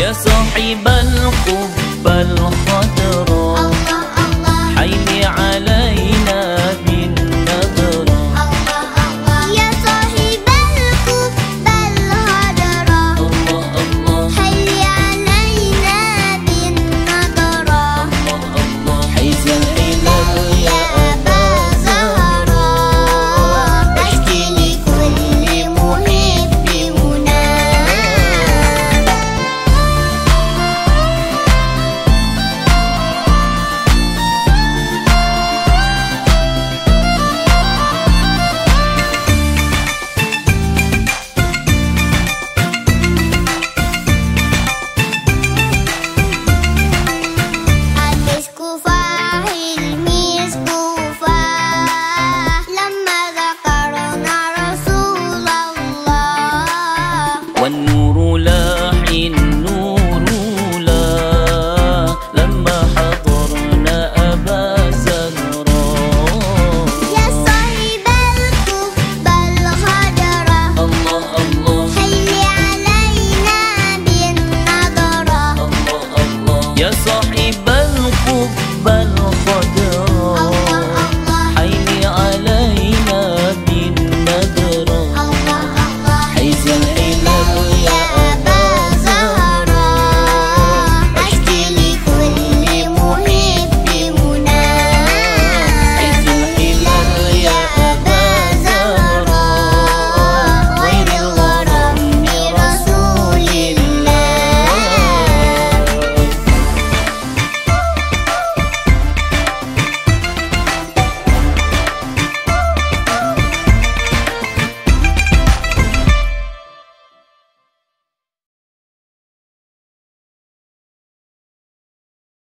يا صاحب القبة